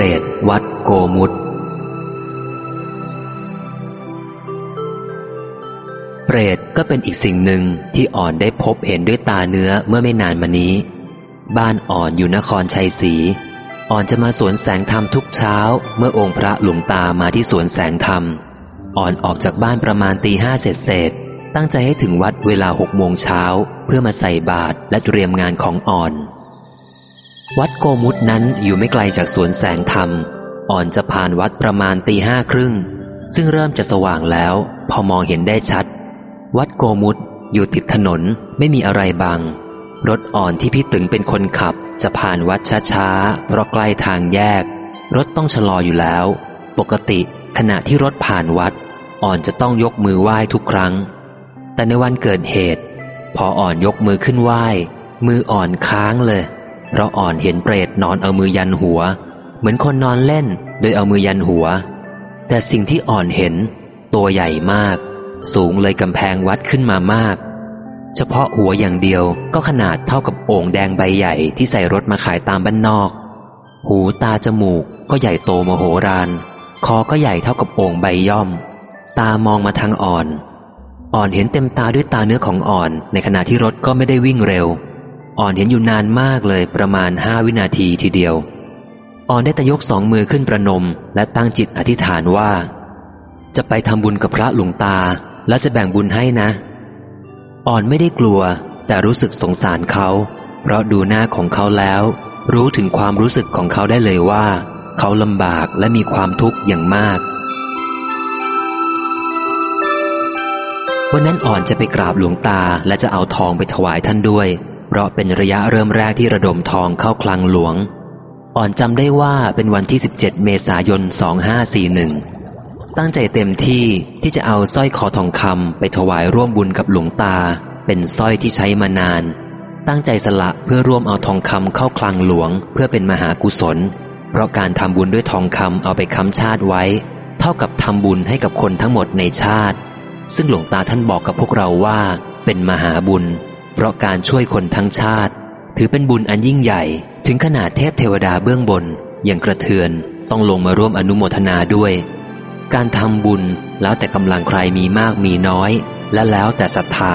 รตวัดโกมุตเปรตก็เป็นอีกสิ่งหนึ่งที่อ่อนได้พบเห็นด้วยตาเนื้อเมื่อไม่นานมานี้ บ้านอ่อนอยู่นครชัยศรีอ่อนจะมาสวนแสงธรรมทุกเช้า เมื่อองค์พระหลวงตามาที่สวนแสงธรรม อ่อนออกจากบ้านประมาณตีห้าเสร็จเสร็จตั้งใจให้ถึงวัดเวลาหกโมงเช้าเพื่อมาใส่บาตรและเตรียมงานของอ่อน วัดโกมุตนั้นอยู่ไม่ไกลจากสวนแสงธรรม อ่อนจะผ่านวัดประมาณตีห้าครึ่ง ซึ่งเริ่มจะสว่างแล้ว พอมองเห็นได้ชัด วัดโกมุตอยู่ติดถนนไม่มีอะไรบัง รถอ่อนที่พี่ตึงเป็นคนขับ จะผ่านวัดช้าๆเพราะใกล้ทางแยก รถต้องชะลออยู่แล้ว ปกติขณะที่รถผ่านวัด อ่อนจะต้องยกมือไหว้ทุกครั้ง แต่ในวันเกิดเหตุ พออ่อนยกมือขึ้นไหว้ มืออ่อนค้างเลย เพราะอ่อนเห็นเปรตนอนเอามือยันหัว เหมือนคนนอนเล่นโดยเอามือยันหัว แต่สิ่งที่อ่อนเห็น ตัวใหญ่มาก สูงเลยกำแพงวัดขึ้นมามาก เฉพาะหัวอย่างเดียวก็ขนาดเท่ากับโอ่งแดงใบใหญ่ที่ใส่รถมาขายตามบ้านนอก หูตาจมูกก็ใหญ่โตมโหฬารคอก็ใหญ่เท่ากับโอ่งใบย่อม ตามองมาทางอ่อน อ่อนเห็นเต็มตาด้วยตาเนื้อของอ่อน ในขณะที่รถก็ไม่ได้วิ่งเร็ว อ่อนเห็นอยู่นานมากเลยประมาณห้าวินาทีทีเดียว อ่อนได้แต่ยกสองมือขึ้นประนม และตั้งจิตอธิษฐานว่า จะไปทำบุญกับพระหลวงตา แล้วจะแบ่งบุญให้นะ อ่อนไม่ได้กลัว แต่รู้สึกสงสารเขา เพราะดูหน้าของเขาแล้ว รู้ถึงความรู้สึกของเขาได้เลยว่า เขาลำบากและมีความทุกข์อย่างมากวันนั้นอ่อนจะไปกราบหลวงตาและจะเอาทองไปถวายท่านด้วย เพราะเป็นระยะเริ่มแรกที่ระดมทองเข้าคลังหลวง อ่อนจำได้ว่าเป็นวันที่ 17 เมษายน 2541 ตั้งใจเต็มที่ที่จะเอาสร้อยคอทองคำไปถวายร่วมบุญกับหลวงตา เป็นสร้อยที่ใช้มานาน ตั้งใจสละเพื่อร่วมเอาทองคำเข้าคลังหลวง เพื่อเป็นมหากุศล เพราะการทำบุญด้วยทองคำเอาไปค้ำชาติไว้ เท่ากับทำบุญให้กับคนทั้งหมดในชาติ ซึ่งหลวงตาท่านบอกกับพวกเราว่า เป็นมหาบุญ เพราะการช่วยคนทั้งชาติ ถือเป็นบุญอันยิ่งใหญ่ ถึงขนาดเทพเทวดาเบื้องบน อย่างกระเทือนต้องลงมาร่วมอนุโมทนาด้วย การทำบุญแล้วแต่กำลังใครมีมากมีน้อย และแล้วแต่ศรัทธา